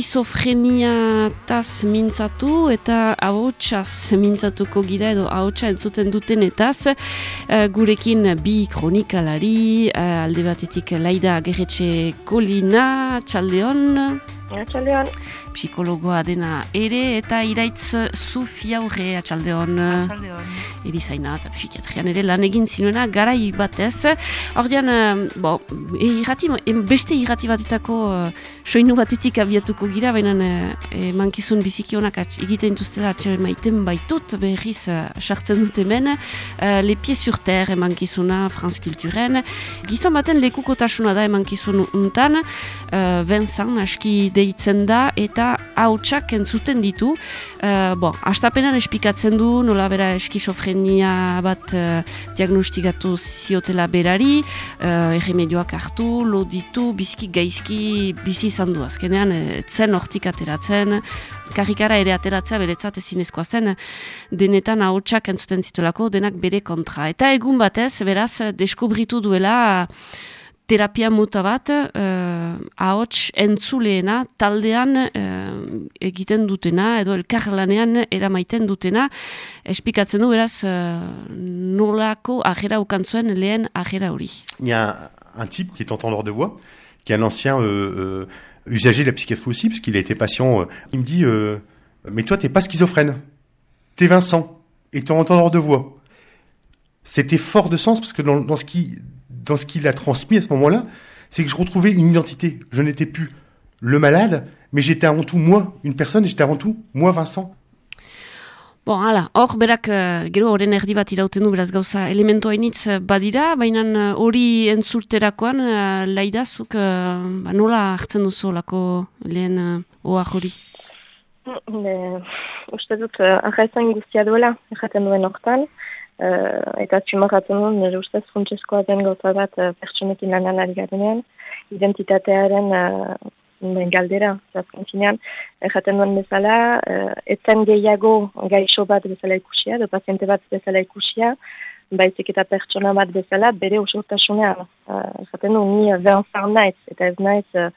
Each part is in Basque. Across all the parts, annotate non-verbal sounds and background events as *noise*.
eskizofrenia taz mintzatu eta ahotsaz mintzatuko gira edo ahotsa entzuten duten uh, gurekin bi kronikalari uh, alde batetik laida gerretxe kolina, txaldeon Txaldeon psikologoa dena ere eta iraitz zufi aurre atxaldeon erizaina eta psikiatrian ere lan egin zinuena garai batez. Ordean, eh, bo, irrati, beste irrati batetako uh, soinu batetik abiatuko gira baina e, mankizun biziki honak egiten duztela atxe maiten baitut berriz sartzen dut hemen. Uh, Le Pied sur Terre emankizuna Franz Kulturen gizon baten lekukotasuna da emankizun untan. Uh, Vincent aski deitzen da eta hautsak entzuten ditu. Uh, bon, astapenan espikatzen du, nola bera eskizofrenia bat uh, diagnostikatu ziotela berari, uh, erremedioak hartu, lo ditu, bizki gaizki bizi izan du. Azkenean, zen hortik ateratzen, karikara ere ateratzea beretzat ezinezkoa zen, denetan hautsak entzuten zitulako, denak bere kontra. Eta egun batez, beraz, deskubritu duela terapia mota entzuleena taldean egiten dutena hori. Il y a un type qui est de voix, qui est un ancien euh, euh, usager de la psychiatrie aussi, parce qu'il a été patient. Euh, il me dit Mais toi, t'es pas schizophrène, t'es Vincent, et t'es entendeur de voix. C'était fort de sens, parce que dans, dans ce qui dans ce qu'il a transmis à ce moment-là, c'est que je retrouvais une identité. Je n'étais plus le malade, mais j'étais avant tout moi, une personne, et j'étais avant tout moi, Vincent. Bon, hala, hor berak uh, gero horren erdi bat irauten du beraz gauza elementu hainitz eh, badira, baina uh, hori entzulterakoan uh, laidazuk uh, ba, nola hartzen duzu lako lehen uh, oa hori? Uste dut, uh, guztia duela, erraten duen hortan, eta txumarratzen duen, nire ustez funtsezkoa den gauza bat uh, pertsonekin lan alari garenean, identitatearen uh, galdera, zazken zinean, erraten duen bezala, uh, etzen gehiago gaixo bat bezala ikusia, edo paziente bat bezala ikusia, baizik eta pertsona bat bezala, bere usurtasunean. Uh, erraten duen, ni uh, naiz, eta ez naiz uh,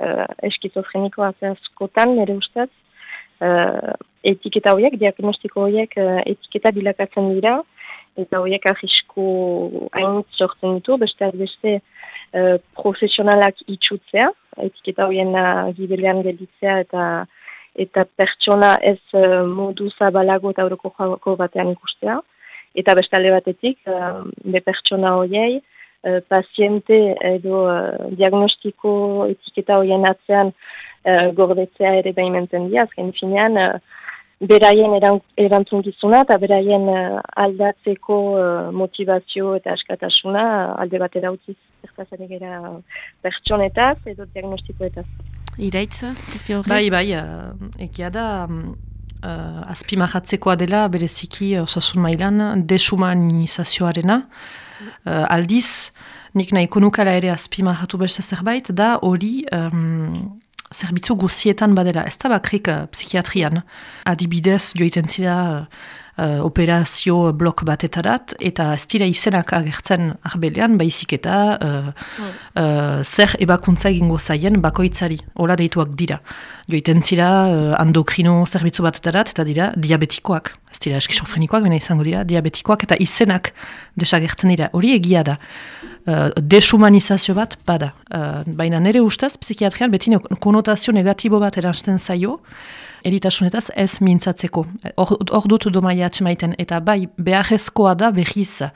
uh, eskizofrenikoa zehazkotan, nire ustez, uh, etiketa horiek, diagnostiko horiek uh, etiketa bilakatzen dira, eta horiek arrisku hain sortzen ditu, beste beste uh, profesionalak itxutzea, etiketa horien uh, gibelean gelditzea eta eta pertsona ez uh, modu zabalago eta horoko joko batean ikustea. Eta beste batetik, uh, be pertsona horiei, uh, paziente edo uh, diagnostiko etiketa horien atzean uh, gordetzea ere behimenten di, azken finean, beraien erantzun gizuna eta beraien uh, aldatzeko uh, motivazio eta askatasuna uh, alde bat erautziz zertazare gera pertsonetaz edo diagnostikoetaz. Iraitz, Zufio Bai, bai, uh, ekia da, uh, azpimahatzekoa dela bereziki osasun mailan deshumanizazioarena. Uh, aldiz, nik nahi konukala ere azpimahatu beste zerbait, da hori... Um, zerbitzu guzietan badela, ez da bakrik uh, psikiatrian. Adibidez, joiten zira uh, operazio blok batetarat, eta ez dira izenak agertzen arbelean, baizik eta uh, uh, zer ebakuntza egingo zaien bakoitzari, hola deituak dira. Joiten zira uh, endokrino zerbitzu batetarat, eta dira diabetikoak. Ez dira eskizofrenikoak, bena izango dira, diabetikoak, eta izenak desagertzen dira. Hori egia da. Uh, deshumanizazio bat, bada. Uh, baina nire ustez, psikiatrian beti konotazio negatibo bat eransten zaio, eritasunetaz ez mintzatzeko. Hor dut domaia atxemaiten, eta bai beharrezkoa da behiz uh,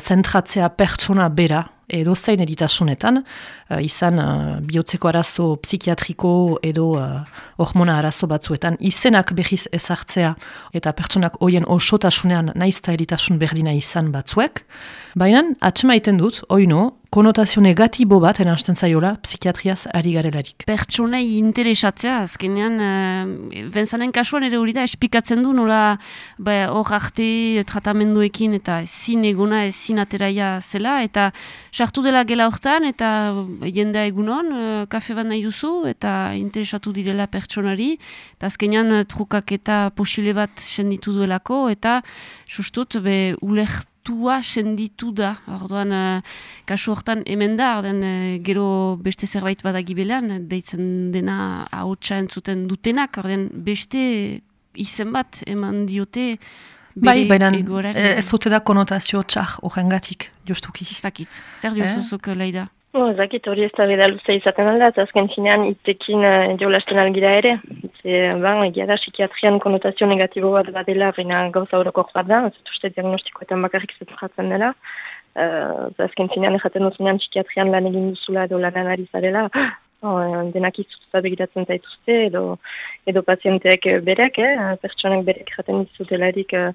zentratzea pertsona bera, edo zein eritasunetan, uh, izan uh, bihotzeko arazo psikiatriko edo uh, hormona arazo batzuetan, izenak behiz ezartzea eta pertsonak hoien osotasunean naizta eritasun berdina izan batzuek, baina atxemaiten dut, oino, konotazio negatibo bat eransten zaiola psikiatriaz ari garelarik. Pertsonei interesatzea, azkenean, uh, benzanen kasuan ere hori da, espikatzen du nola ba, hor arte tratamenduekin eta ezin eguna ezin ateraia zela, eta sartu dela gela hortan, eta jendea egunon, uh, kafe bat nahi duzu, eta interesatu direla pertsonari, eta azkenean trukak eta posile bat senditu duelako, eta sustut, be, ulert tua senditu da. Orduan, uh, kasu hortan hemen da, orduan, uh, gero beste zerbait badagibelan, deitzen dena hautsa entzuten dutenak, orduan, beste izen bat eman diote Bai, baina ez dute da konotazio txar horrengatik, justuki. Ez dakit, zer diozuzuk eh? leida? Oh, zakit, hori ez da beda luze izaten alda, eta azken finean ittekin uh, eh, jolasten algira ere. Ze, ban, egia da, psikiatrian konotazio negatibo bat badela, baina gauza horoko bat da, ez uste diagnostikoetan bakarrik zetu jatzen dela. Uh, azken finean ejaten duzunean psikiatrian lan egin duzula edo lan ari zarela, *gasps* oh, denak izutuza begiratzen zaituzte, edo, edo pazienteak berek, eh, pertsonak berek jaten dizutelarik uh,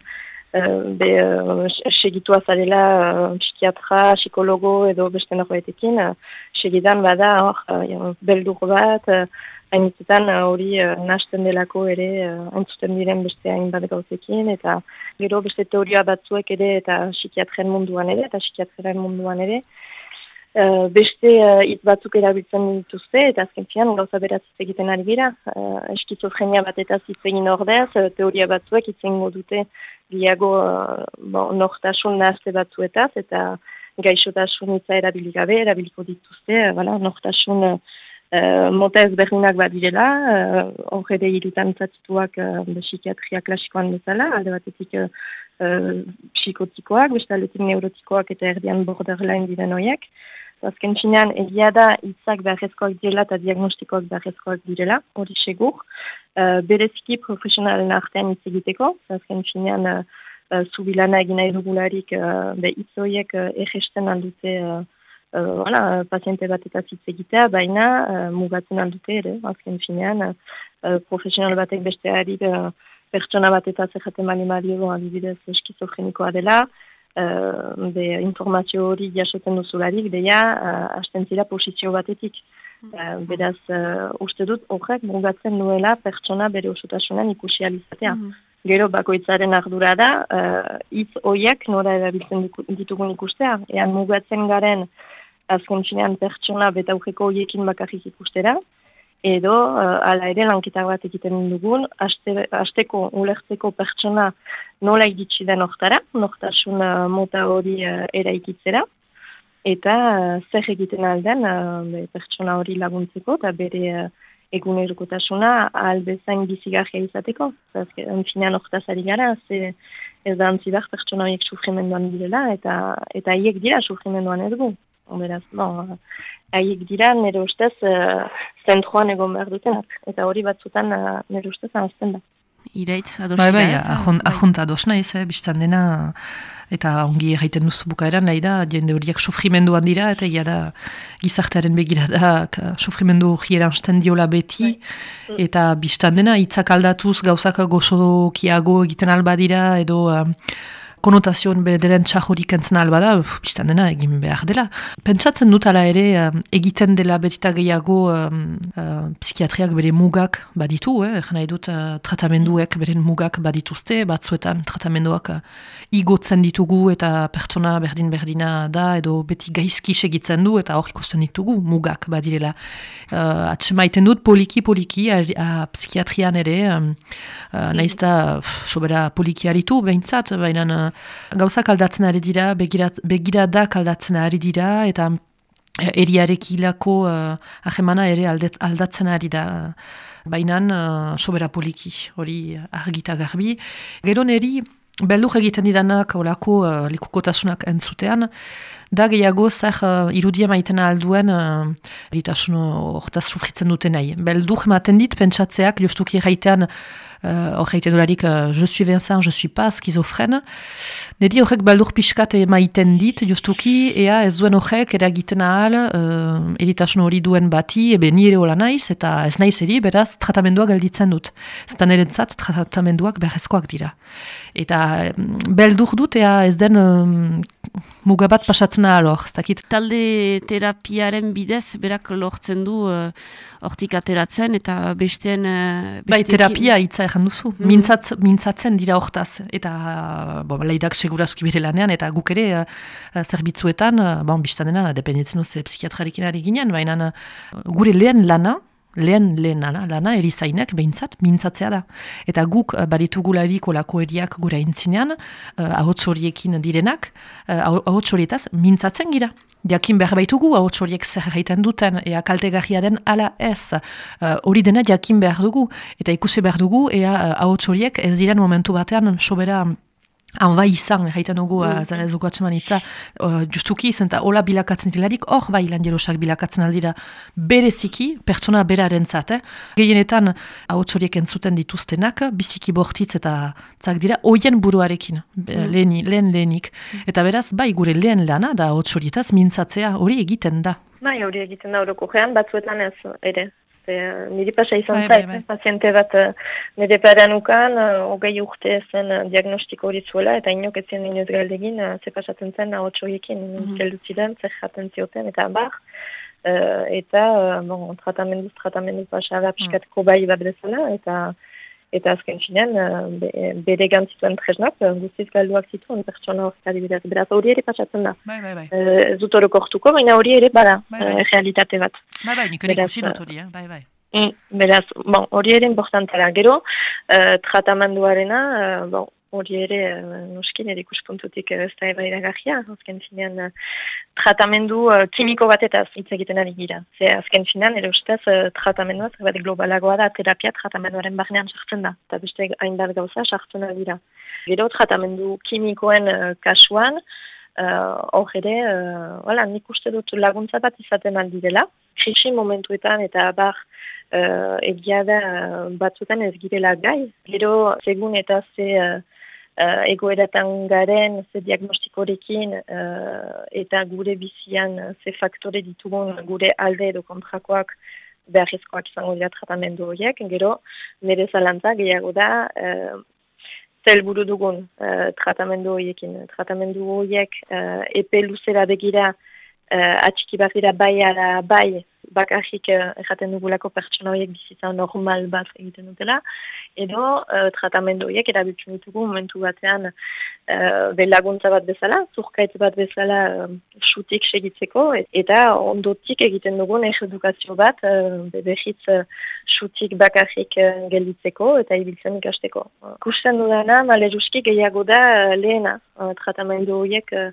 be uh, segitu azalela uh, psikiatra, psikologo edo beste norbaitekin, uh, segidan bada hor uh, beldur bat, uh, hainitzetan hori uh, nasten delako ere uh, entzuten diren beste hainbat gauzekin, eta gero beste teoria batzuek ere eta psikiatren munduan ere, eta psikiatren munduan ere, Uh, beste uh, batzuk erabiltzen dituzte, eta azken fian, gauza beratziz egiten ari gira. Uh, eskizofrenia bat eta zitzegin ordez, teoria batzuek itzengo dute gehiago uh, bon, nortasun nahazte batzuetaz, eta gaixotasun itza erabiligabe, erabiliko dituzte, uh, voilà, nortasun uh, mota ezberdinak bat direla, horre uh, de irutan zatituak uh, psikiatria klasikoan bezala, alde batetik uh, psikotikoak, bestaletik neurotikoak eta erdian borderline diren horiek. Azken finean, egia da, itzak beharrezkoak direla eta diagnostikoak beharrezkoak direla, hori segur. Uh, bereziki profesionalen artean hitz egiteko, azken finean, uh, zubilana egina edugularik uh, be itzoiek uh, egesten aldute uh, uh, paziente bat eta hitz egitea, baina uh, mugatzen aldute ere, azken finean, uh, profesional batek beste harik uh, pertsona bat eta zerraten mali mario adibidez eskizofrenikoa dela, uh, be informazio hori jasoten duzularik, deia, uh, hasten zira posizio batetik. Uh, beraz, uh, uste dut, horrek mugatzen duela pertsona bere osotasunan ikusi alizatea. Mm -hmm. Gero bakoitzaren ardura da, uh, hitz oiek nora erabiltzen ditugun ikustea. Ean mugatzen garen, azken finean pertsona betaukeko oiekin bakarrik ikustera, edo uh, ala ere lankitak bat egiten dugun, hasteko ulertzeko pertsona nola iritsi den oktara, noktasun uh, mota hori uh, eraikitzera, eta uh, zer egiten alden uh, pertsona hori laguntzeko, eta bere uh, egunerukotasuna albezain bizigarria izateko. Enfinean oktazari gara, ze ez da antzibar pertsona horiek sufrimenduan direla, eta eta haiek dira sufrimenduan ez gu. Beraz, bon, haiek dira nire ustez uh, zentroan egon behar dutenak. Eta hori batzutan uh, nire ustez anazten da. Iraitz, ados bai, bai, ahont, ahont ados naiz, eh, biztan dena, eta ongi egiten duzu bukaeran, nahi da, jende horiek sufrimenduan dira, eta egia da, gizartearen begiradak, sufrimendu hieran sten diola beti, bai. eta biztan dena, itzak aldatuz, gauzak gozokiago egiten alba dira, edo konotazioen bederen txajorik entzen alba biztan dena egin behar dela. Pentsatzen dut ala ere egiten dela betita gehiago um, uh, psikiatriak bere mugak baditu, eh? nahi dut uh, tratamenduek beren mugak badituzte, batzuetan tratamenduak uh, igotzen ditugu eta pertsona berdin-berdina da edo beti gaizki segitzen du eta hor ikusten ditugu mugak badirela. Uh, Atsemaiten dut poliki-poliki psikiatrian ere, um, uh, nahiz da sobera poliki haritu behintzat, baina gauzak aldatzen ari dira, begiradak aldatzen ari dira, eta eh, eriarekilako uh, ahemana ere aldatzen ari da. Bainan, uh, sobera poliki, hori argita garbi. Gero neri, beldur egiten didanak, olako uh, likukotasunak entzutean, da gehiago zer uh, irudia maiten alduen uh, eritasun hortaz sufritzen duten nahi. Beldur ematen dit, pentsatzeak, justuki erraitean, uh, dolarik, uh, je suis Vincent, je suis pas skizofren. Neri horrek baldur pixkat maiten dit, justuki, ea ez duen horrek eragiten ahal, uh, eritasun hori duen bati, ebe nire hola naiz, eta ez naiz eri, beraz, tratamenduak gelditzen dut. Zetan erentzat, tratamenduak berrezkoak dira. Eta beldur dut, ea ez den um, mugabat pasatzen ahal hor, Talde terapiaren bidez, berak lortzen du uh, hortik ateratzen, eta besteen... Uh, bai, terapia hitza egin duzu. Mm Mintzatz, mintzatzen dira hortaz. Eta, bo, leidak seguraski bere lanean, eta guk ere uh, zerbitzuetan, uh, bon, biztan dena, dependitzen duze psikiatrarekin ari ginen, baina uh, gure lehen lana, lehen lehen lana, lana erizainak behintzat mintzatzea da. Eta guk baritugularik olako eriak gura intzinean, uh, ahotsoriekin direnak, uh, ahotsorietaz mintzatzen gira. Jakin behar baitugu, ahotxoriek zer gaiten duten, ea kaltegarria den ala ez. Hori dena jakin behar dugu, eta ikusi behar dugu, ea ahotxoriek ez diren momentu batean sobera Han bai izan, jaiten dugu, mm -hmm. ez dugu atseman itza, uh, justuki izan, eta hola bilakatzen dilarik, hor bai lan jerosak bilakatzen aldira bereziki, pertsona beraren zat, eh? Gehienetan, hau txoriek entzuten dituztenak, biziki bortitz eta zak dira, oien buruarekin, mm lehen, lehen lehenik. Eta beraz, bai gure lehen lana, da hau mintzatzea, hori egiten da. Bai, hori egiten da, horoko batzuetan ez, ere, Ze, niri pasa izan bai, bai, bai. paziente bat uh, nire parean ukan, uh, hogei urte zen diagnostiko hori zuela, eta inok ez zen inoz galdegin, ze pasatzen zen, uh, otxoiekin, mm -hmm. geldutzidan, zer jaten zioten, eta bar, uh, eta, uh, bon, tratamenduz, tratamenduz, pasara, piskateko bai bat bezala, eta eta azken finean, be, bere gantzituen tresnak, guztiz galduak zituen pertsona horretari bidez. Beraz, hori ere pasatzen da. Bai, bai, bai. Ez dut horreko hortuko, baina hori ere bada, bai, bai. realitate bat. Bai, bai, nik ere ikusi dut hori, bai, bai. Mm, beraz, bon, hori ere importantara. Gero, uh, tratamenduarena, uh, bon, hori ere, uh, nuskin, ere ikuspuntutik ez da eba iragajia, azken finean, uh, tratamendu uh, kimiko bat eta hitz egiten ari gira. Ze azken finean, ere ustez, uh, tratamendua, zerbait globalagoa da, terapia tratamenduaren barnean sartzen da. Eta beste hainbat gauza sartzen da dira. Gero, tratamendu kimikoen uh, kasuan, hor uh, ere, uh, nik uste dut laguntza bat izaten aldirela, krisi momentuetan eta bar uh, egia da batzutan ez girela gai. Gero, segun eta ze uh, egoeratan garen, ze diagnostikorekin uh, eta gure bizian ze faktore ditugun gure alde edo kontrakoak beharrezkoak izango dira tratamendu horiek, gero nire zalantza gehiago da uh, zel buru dugun uh, tratamendu horiekin. Tratamendu horiek uh, epe luzera begira uh, atxiki bat dira bai ara bai bakarrik erraten dugulako pertsona horiek bizitza normal bat egiten dutela, edo uh, tratamendu horiek erabiltzen ditugu momentu batean uh, belaguntza bat bezala, zurkaitz bat bezala uh, sutik segitzeko, eta ondotik egiten dugun edukazio bat, uh, beberitz uh, sutik bakarrik uh, gelditzeko eta ibiltzen ikasteko. Uh, Kusten dudana, male gehiago da uh, lehena uh, tratamendu horiek uh,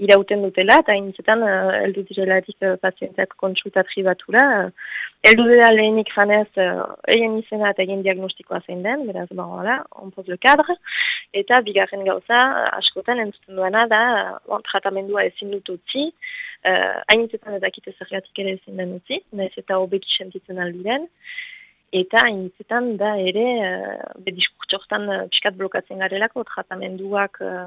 irauten dutela, eta initzetan, uh, eldu direlatik uh, pazienteak konsultatri batura. Uh, eldu dira lehenik janez, uh, egin izena eta egin diagnostikoa zein den, beraz, bon, hola, onpoz le kadre, eta bigarren gauza, askotan entzuten duena da, bon, tratamendua ezin dut utzi, uh, hainitzetan edakite zergatik ere ezin den utzi, nahez eta hobeki sentitzen aldiren, eta hainitzetan da ere, uh, be diskurtsortan uh, piskat blokatzen garelako, tratamenduak uh,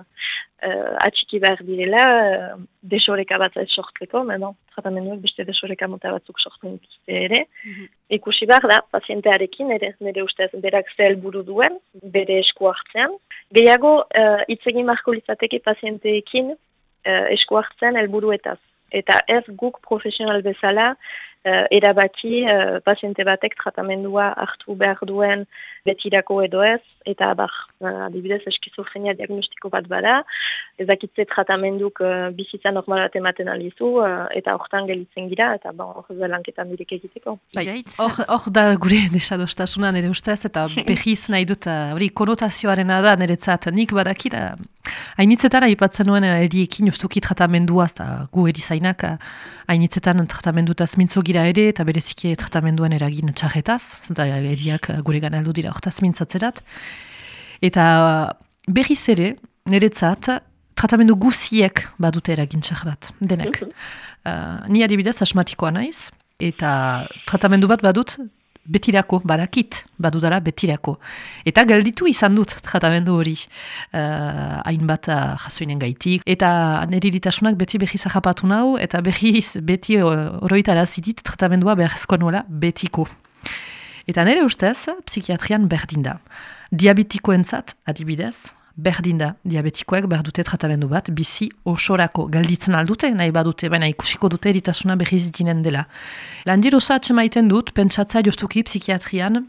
uh, atxiki behar direla, uh, desoreka bat ez sortzeko, bon, tratamenduak beste desoreka mota batzuk sortzen dituzte ere. Mm Ikusi behar da, pazientearekin, ere, nire ustez, berak zel buru duen, bere esku hartzean. Gehiago, uh, itzegin marko litzateke pazienteekin uh, esku hartzen helburuetaz. Eta ez guk profesional bezala, erabaki uh, paziente batek tratamendua hartu behar duen betirako edo ez, eta abar, uh, adibidez eskizofrenia diagnostiko bat bada, ezakitze tratamenduk uh, bizitza normal bat ematen alizu, uh, eta hortan gelitzen gira, eta ba, hor ba, zelanketan direk egiteko. Bai, hor da gure *laughs* desadostasuna nire ustez, eta *laughs* behiz nahi dut, hori konotazioaren da niretzat, nik badakita, Hainitzetan aipatzen nuen eriekin justuki tratamendua, gu erizainak, hainitzetan tratamendutaz mintzo gira ere, eta bereziki tratamenduan eragin txarretaz, eta eriak gure gana aldu dira hortaz mintzatzerat. Eta berriz ere, niretzat, tratamendu guziek badute eragin txar bat, denek. uh, ni adibidez asmatikoa naiz, eta tratamendu bat badut, betirako, badakit, badudala betirako. Eta galditu izan dut tratamendu hori uh, hainbat uh, jasoinen gaitik. Eta nerirritasunak beti behi zahapatu nahu, eta behiz beti oroitara zitit tratamendua behar nuela betiko. Eta nire ustez, psikiatrian berdin da. Diabetikoentzat, adibidez, berdin da diabetikoek behar dute tratamendu bat, bizi osorako galditzen aldute, nahi badute, baina ikusiko dute eritasuna behiz dinen dela. Landirosa atse maiten dut, pentsatza joztuki psikiatrian,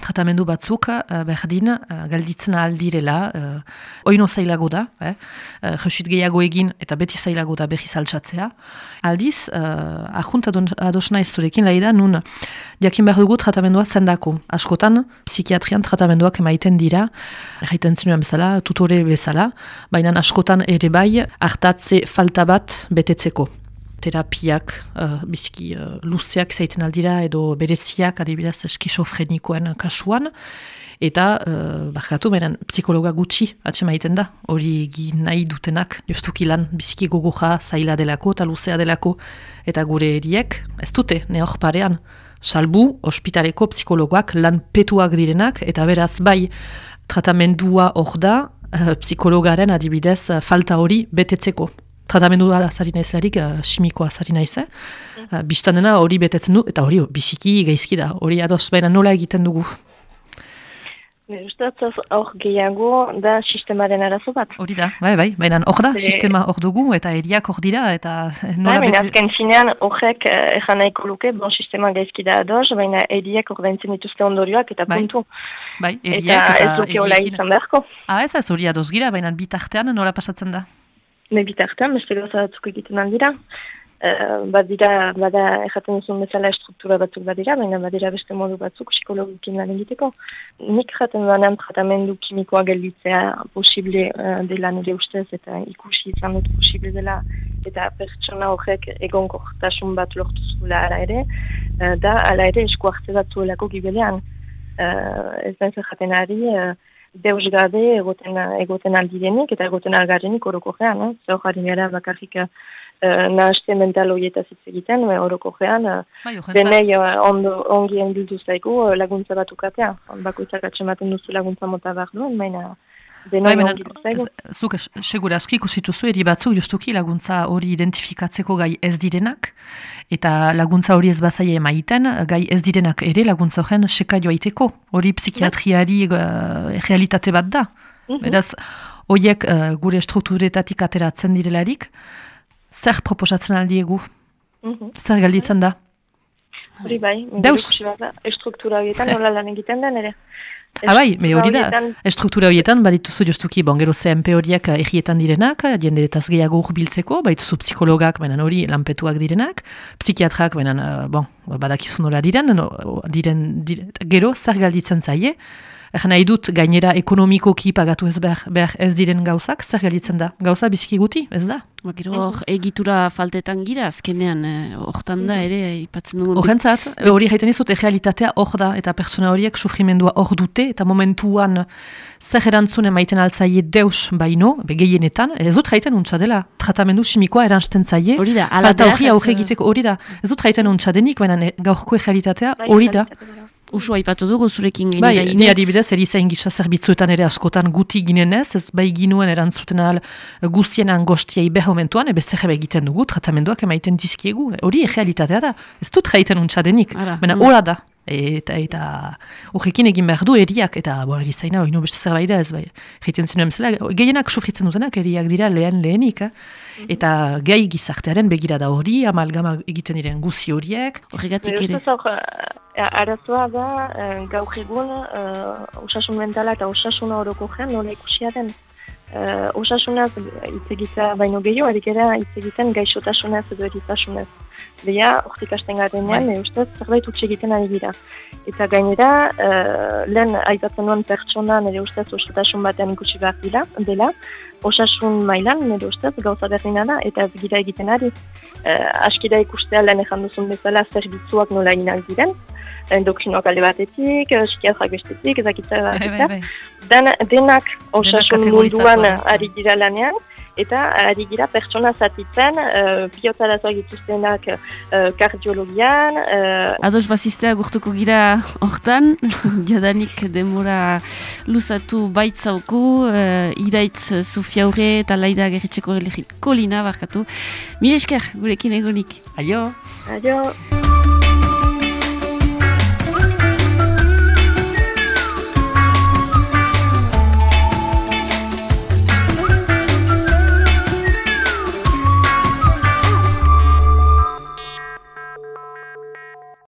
tratamendu batzuk uh, berdin uh, galditzen aldirela, uh, oino zailago da, eh? uh, jesuit gehiago egin eta beti zailago da behi zaltsatzea. Aldiz, uh, ahunt adosna ez zurekin, lahi da, nun diakin behar dugu tratamendua zendako. Askotan, psikiatrian tratamenduak emaiten dira, erraiten zinuen bezala, tutore bezala, baina askotan ere bai, hartatze falta bat betetzeko terapiak uh, biziki uh, luzeak zaiten aldira edo bereziak adibidez eskizofrenikoen kasuan. Eta uh, bakatu benen psikologa gutxi atxema egiten da. Hori egin nahi dutenak justuki lan biziki gogoja zaila delako eta luzea delako. Eta gure eriek ez dute neok parean salbu ospitaleko psikologoak lan petuak direnak. Eta beraz bai tratamendua hor da uh, psikologaren adibidez falta hori betetzeko tratamendu azari naizelarik, uh, simiko azari naiz, eh? Uh, Bistan dena hori betetzen du, eta hori biziki gaizki da, hori adoz baina nola egiten dugu. Ustatzaz hor gehiago da sistemaren arazo bat. Hori da, bai, bai, baina hor da, sistema hor dugu, eta eriak hor dira, eta nola bai. Azken zinean horrek ezan nahiko luke, bon sistema gaizki da adoz, baina eriak hor daintzen dituzte ondorioak, eta bai. puntu. Bai, eriak eta... Eta ez duke hola izan beharko. Ah, ez ez hori adoz gira, baina bitartean nola pasatzen da? Ne bitartan, beste gauza batzuk egiten aldira. Uh, badira, bada erraten duzun bezala struktura batzuk badira, baina badira beste modu batzuk psikologikin lan egiteko. Nik jaten duanean tratamendu kimikoa gelditzea posible uh, dela nire ustez eta ikusi izan dut posible dela eta pertsona horrek egonkortasun bat lortu zuela ara ere, uh, da ala ere esku hartze bat zuelako gibelean. Uh, ez da jaten ari, deus gabe egoten, egoten aldirenik eta egoten algarrenik oroko gean, eh? zer jarri gara bakarrik uh, nahazte mental horieta egiten, uh, oroko gean, uh, denei uh, ondo, ongi enbildu zaigu uh, laguntza bat ukatea, bako izak atxematen duzu laguntza mota behar duen, maina Bai, zuk segura aski kusituzu eri batzuk justuki laguntza hori identifikatzeko gai ez direnak eta laguntza hori ez bazaia emaiten gai ez direnak ere laguntza horren seka joaiteko. Hori psikiatriari uh, realitate bat da. Mm beraz horiek uh, gure strukturetatik ateratzen direlarik zer proposatzen aldiegu mm zer galditzen da? Hori bai, Deus. struktura horietan nola lan egiten den ere Ah bai, me hori da, estruktura horietan, badituzu justuki, bon, gero CMP horiek egietan direnak, jende eta gehiago urbiltzeko, badituzu psikologak, baina hori lanpetuak direnak, psikiatrak, baina, bon, badakizu nola diren, no, diren, diren, gero, zer galditzen zaie, Egan nahi dut, gainera ekonomikoki pagatu ez behar, behar ez diren gauzak, zer galitzen da? Gauza biziki guti, ez da? Ba, gero hor, egitura faltetan gira, azkenean, eh, hortan da, ere, ipatzen dugu. Horrentzat, hori jaiten izut, realitatea hor da, eta pertsona horiek sufrimendua hor dute, eta momentuan zer erantzune maiten altzaie deus baino, begeienetan, ez dut jaiten untsa dela, tratamendu simikoa erantzten zaie, hori da, falta hori aurre egiteko, hori da, ez dut jaiten untsa denik, baina gaurko realitatea, bai, hori da. Usu aipatu dugu zurekin bai, ni adibidez, erizain gisa zerbitzuetan ere askotan guti ginenez, ez bai ginuen erantzuten al guzien angostia ibe momentuan, ebe zer egiten dugu, tratamenduak emaiten dizkiegu. Hori realitatea da, ez dut jaiten untxadenik, baina mm. hola da eta eta horrekin egin behar du eriak, eta bo, erizaina, hori beste zerbait da ez bai, egiten zinuen zela, gehienak sufritzen dutenak eriak dira lehen lehenik, eh? Mhm. eta gai gizartearen begira da hori, amalgama egiten diren guzi horiek, horregatik ere. Eh, arazoa da, eh, gaur egun, uh, osasun mentala eta osasuna horoko gen, nola ikusia den. Uh, osasunaz hitz egita baino gehiago, erik era hitz egiten gaixotasunaz edo eritasunaz. Beha, ortik hasten garen nean, bai. ustez, zerbait utxe egiten ari dira. Eta gainera, uh, lehen aipatzen nuen pertsona nire ustez osatasun batean ikusi behar dira, dela, osasun mailan nire ustez gauza berdina da, eta ez gira egiten ari. Uh, askida ikustea lehen ezan duzun bezala zerbitzuak nola inak diren, endokrinoak alde batetik, psikiatrak bestetik, ezakitza bat, denak osasun munduan ari dira lanean, eta ari gira pertsona zatitzen, uh, biotarazoak dituztenak uh, kardiologian. Uh, Ados bazistea gurtuko gira hortan, *laughs* jadanik demora luzatu baitzauku, uh, iraitz Sofiaure eta laida gerritxeko kolina barkatu. Mire esker, gurekin egonik. Aio! Aio!